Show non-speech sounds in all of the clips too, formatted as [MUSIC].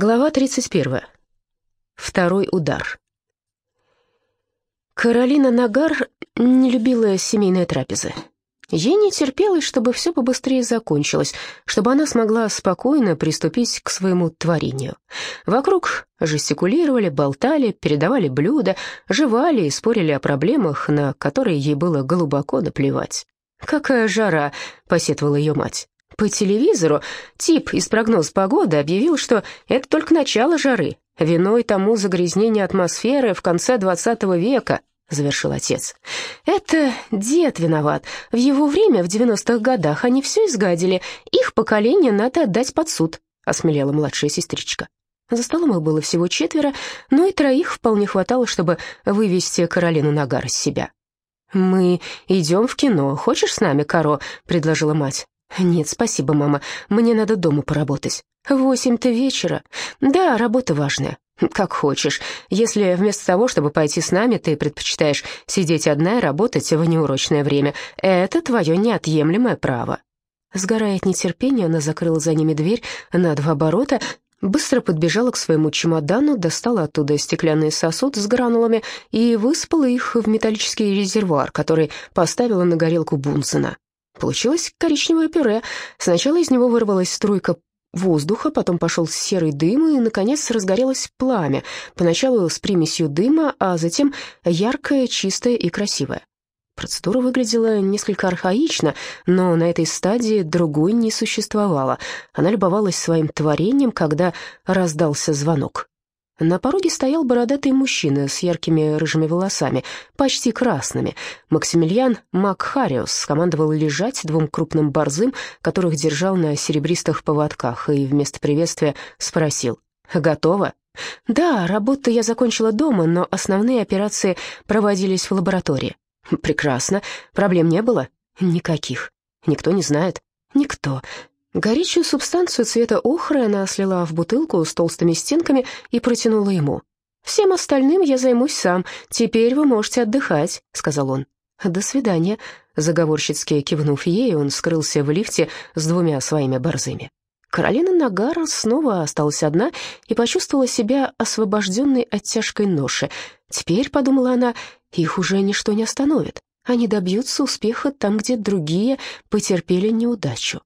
Глава 31. Второй удар. Каролина Нагар не любила семейные трапезы. Ей не терпелось, чтобы все побыстрее закончилось, чтобы она смогла спокойно приступить к своему творению. Вокруг жестикулировали, болтали, передавали блюда, жевали и спорили о проблемах, на которые ей было глубоко наплевать. «Какая жара!» — посетовала ее мать. По телевизору тип из прогноз погоды объявил, что это только начало жары. Виной тому загрязнение атмосферы в конце 20 века, завершил отец. Это дед виноват. В его время, в 90-х годах, они все изгадили. Их поколение надо отдать под суд, осмелела младшая сестричка. За столом их было всего четверо, но и троих вполне хватало, чтобы вывести Каролину Нагар из себя. «Мы идем в кино. Хочешь с нами, Каро?» — предложила мать. «Нет, спасибо, мама. Мне надо дома поработать». «Восемь-то вечера. Да, работа важная. Как хочешь. Если вместо того, чтобы пойти с нами, ты предпочитаешь сидеть одна и работать в неурочное время, это твое неотъемлемое право». Сгорая от нетерпения, она закрыла за ними дверь на два оборота, быстро подбежала к своему чемодану, достала оттуда стеклянный сосуд с гранулами и высыпала их в металлический резервуар, который поставила на горелку Бунзена. Получилось коричневое пюре. Сначала из него вырвалась струйка воздуха, потом пошел серый дым, и, наконец, разгорелось пламя, поначалу с примесью дыма, а затем яркое, чистое и красивое. Процедура выглядела несколько архаично, но на этой стадии другой не существовало. Она любовалась своим творением, когда раздался звонок. На пороге стоял бородатый мужчина с яркими рыжими волосами, почти красными. Максимилиан Макхариус командовал лежать двум крупным борзым, которых держал на серебристых поводках, и вместо приветствия спросил «Готово?» «Да, работу я закончила дома, но основные операции проводились в лаборатории». «Прекрасно. Проблем не было?» «Никаких. Никто не знает?» «Никто. Горячую субстанцию цвета охры она слила в бутылку с толстыми стенками и протянула ему. «Всем остальным я займусь сам. Теперь вы можете отдыхать», — сказал он. «До свидания», — заговорщицки кивнув ей, он скрылся в лифте с двумя своими борзыми. Каролина Нагар снова осталась одна и почувствовала себя освобожденной от тяжкой ноши. Теперь, подумала она, их уже ничто не остановит. Они добьются успеха там, где другие потерпели неудачу.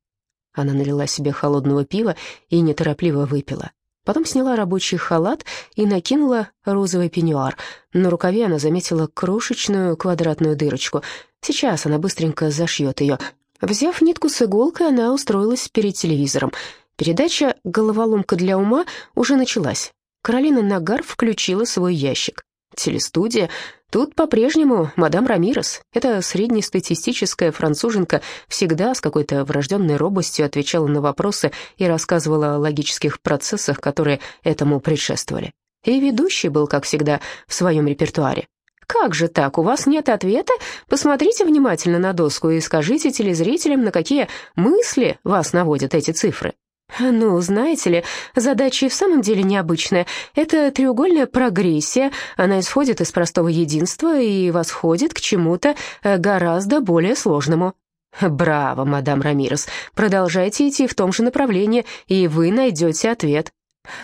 Она налила себе холодного пива и неторопливо выпила. Потом сняла рабочий халат и накинула розовый пеньюар. На рукаве она заметила крошечную квадратную дырочку. Сейчас она быстренько зашьет ее. Взяв нитку с иголкой, она устроилась перед телевизором. Передача «Головоломка для ума» уже началась. Каролина Нагар включила свой ящик. Телестудия Тут по-прежнему мадам Рамирес, эта среднестатистическая француженка, всегда с какой-то врожденной робостью отвечала на вопросы и рассказывала о логических процессах, которые этому предшествовали. И ведущий был, как всегда, в своем репертуаре. «Как же так? У вас нет ответа? Посмотрите внимательно на доску и скажите телезрителям, на какие мысли вас наводят эти цифры». Ну, знаете ли, задача и в самом деле необычная. Это треугольная прогрессия, она исходит из простого единства и восходит к чему-то э, гораздо более сложному. Браво, мадам Рамирес. Продолжайте идти в том же направлении, и вы найдете ответ.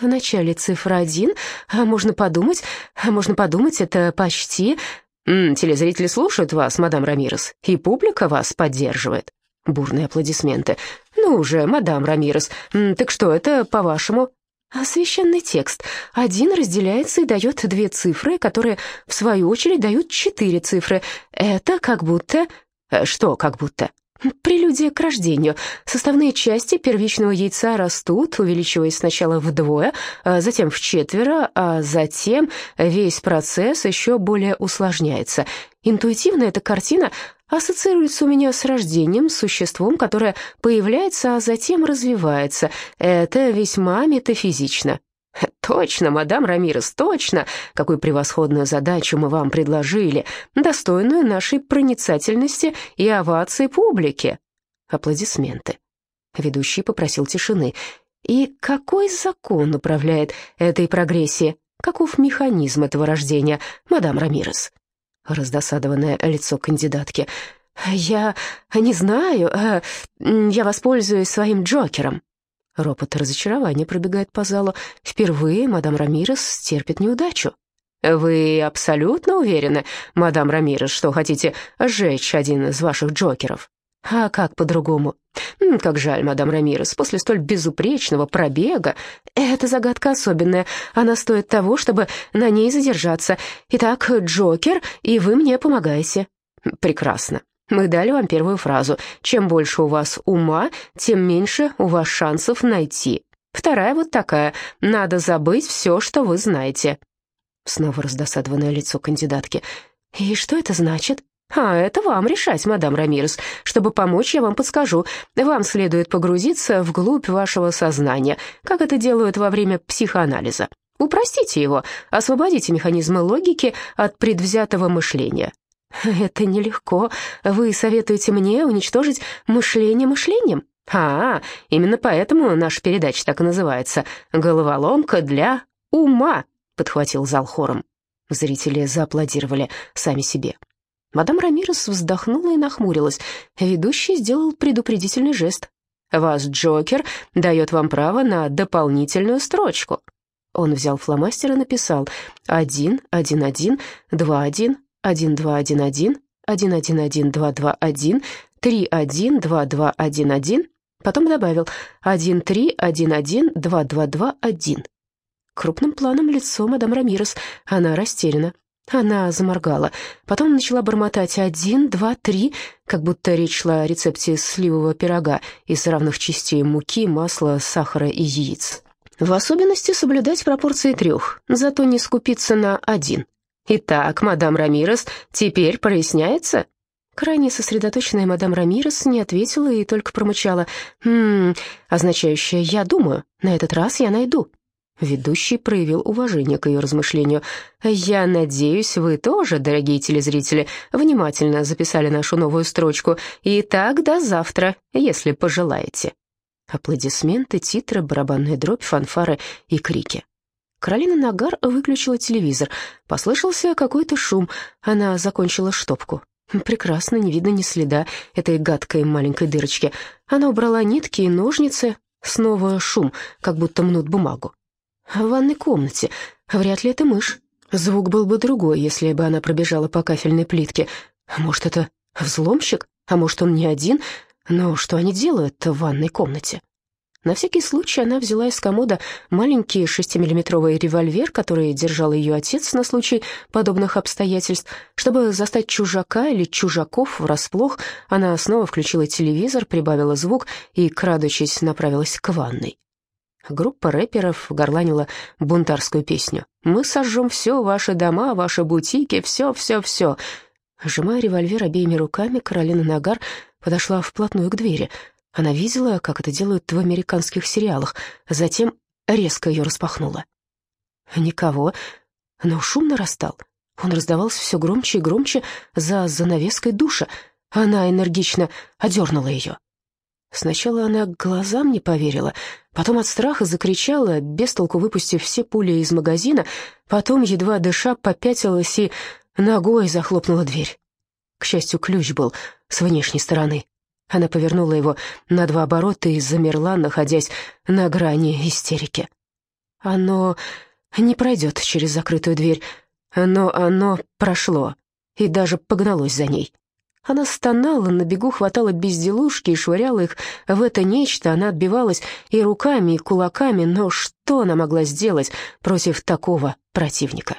В начале цифра один, а можно подумать, а можно подумать, это почти... Телезрители слушают вас, мадам Рамирес, и публика вас поддерживает. Бурные аплодисменты. «Ну уже, мадам Рамирес, так что это, по-вашему?» А священный текст. Один разделяется и дает две цифры, которые, в свою очередь, дают четыре цифры. Это как будто... Э, что как будто? Прелюдия к рождению. Составные части первичного яйца растут, увеличиваясь сначала вдвое, а затем в четверо, а затем весь процесс еще более усложняется. Интуитивно эта картина ассоциируется у меня с рождением, с существом, которое появляется, а затем развивается. Это весьма метафизично. [LAUGHS] «Точно, мадам Рамирес, точно! Какую превосходную задачу мы вам предложили, достойную нашей проницательности и овации публики!» Аплодисменты. Ведущий попросил тишины. «И какой закон управляет этой прогрессией? Каков механизм этого рождения, мадам Рамирес?» раздосадованное лицо кандидатки. «Я не знаю, э, я воспользуюсь своим Джокером». Ропот разочарования пробегает по залу. Впервые мадам Рамирес терпит неудачу. «Вы абсолютно уверены, мадам Рамирес, что хотите сжечь один из ваших джокеров?» «А как по-другому?» «Как жаль, мадам Рамирес, после столь безупречного пробега. Эта загадка особенная, она стоит того, чтобы на ней задержаться. Итак, Джокер, и вы мне помогаете». «Прекрасно. Мы дали вам первую фразу. Чем больше у вас ума, тем меньше у вас шансов найти. Вторая вот такая. Надо забыть все, что вы знаете». Снова раздосадованное лицо кандидатки. «И что это значит?» «А это вам решать, мадам Рамирес. Чтобы помочь, я вам подскажу. Вам следует погрузиться вглубь вашего сознания, как это делают во время психоанализа. Упростите его, освободите механизмы логики от предвзятого мышления. [LAUGHS] «Это нелегко. Вы советуете мне уничтожить мышление мышлением?» «А, именно поэтому наша передача так и называется. Головоломка для ума», — подхватил зал хором. Зрители зааплодировали сами себе. Мадам Рамирес вздохнула и нахмурилась. Ведущий сделал предупредительный жест. «Ваш Джокер дает вам право на дополнительную строчку». Он взял фломастер и написал «один, один, один, два, один, 1211, 111221, 312211, потом добавил 1311221. Крупным планом лицо мадам Рамирес, она растеряна. Она заморгала, потом начала бормотать «один, два, три», как будто речь шла о рецепте сливового пирога из равных частей муки, масла, сахара и яиц. В особенности соблюдать пропорции трех, зато не скупиться на один – «Итак, мадам Рамирес, теперь проясняется?» Крайне сосредоточенная мадам Рамирес не ответила и только промычала «Хм...» означающее «я думаю, на этот раз я найду». Ведущий проявил уважение к ее размышлению. «Я надеюсь, вы тоже, дорогие телезрители, внимательно записали нашу новую строчку. Итак, до завтра, если пожелаете». Аплодисменты, титры, барабанная дробь, фанфары и крики. Каролина Нагар выключила телевизор. Послышался какой-то шум. Она закончила штопку. Прекрасно, не видно ни следа этой гадкой маленькой дырочки. Она убрала нитки и ножницы. Снова шум, как будто мнут бумагу. В ванной комнате. Вряд ли это мышь. Звук был бы другой, если бы она пробежала по кафельной плитке. Может, это взломщик? А может, он не один? Но что они делают в ванной комнате? На всякий случай она взяла из комода маленький шестимиллиметровый револьвер, который держал ее отец на случай подобных обстоятельств. Чтобы застать чужака или чужаков врасплох, она снова включила телевизор, прибавила звук и, крадучись, направилась к ванной. Группа рэперов горланила бунтарскую песню. «Мы сожжем все, ваши дома, ваши бутики, все, все, все». Сжимая револьвер обеими руками, Каролина Нагар подошла вплотную к двери — она видела, как это делают в американских сериалах, затем резко ее распахнула. Никого, но шум нарастал. Он раздавался все громче и громче за занавеской душа. Она энергично одернула ее. Сначала она глазам не поверила, потом от страха закричала, бестолку выпустив все пули из магазина, потом, едва дыша, попятилась и ногой захлопнула дверь. К счастью, ключ был с внешней стороны. Она повернула его на два оборота и замерла, находясь на грани истерики. Оно не пройдет через закрытую дверь, но оно прошло и даже погналось за ней. Она стонала, на бегу хватала безделушки и швыряла их в это нечто. Она отбивалась и руками, и кулаками, но что она могла сделать против такого противника?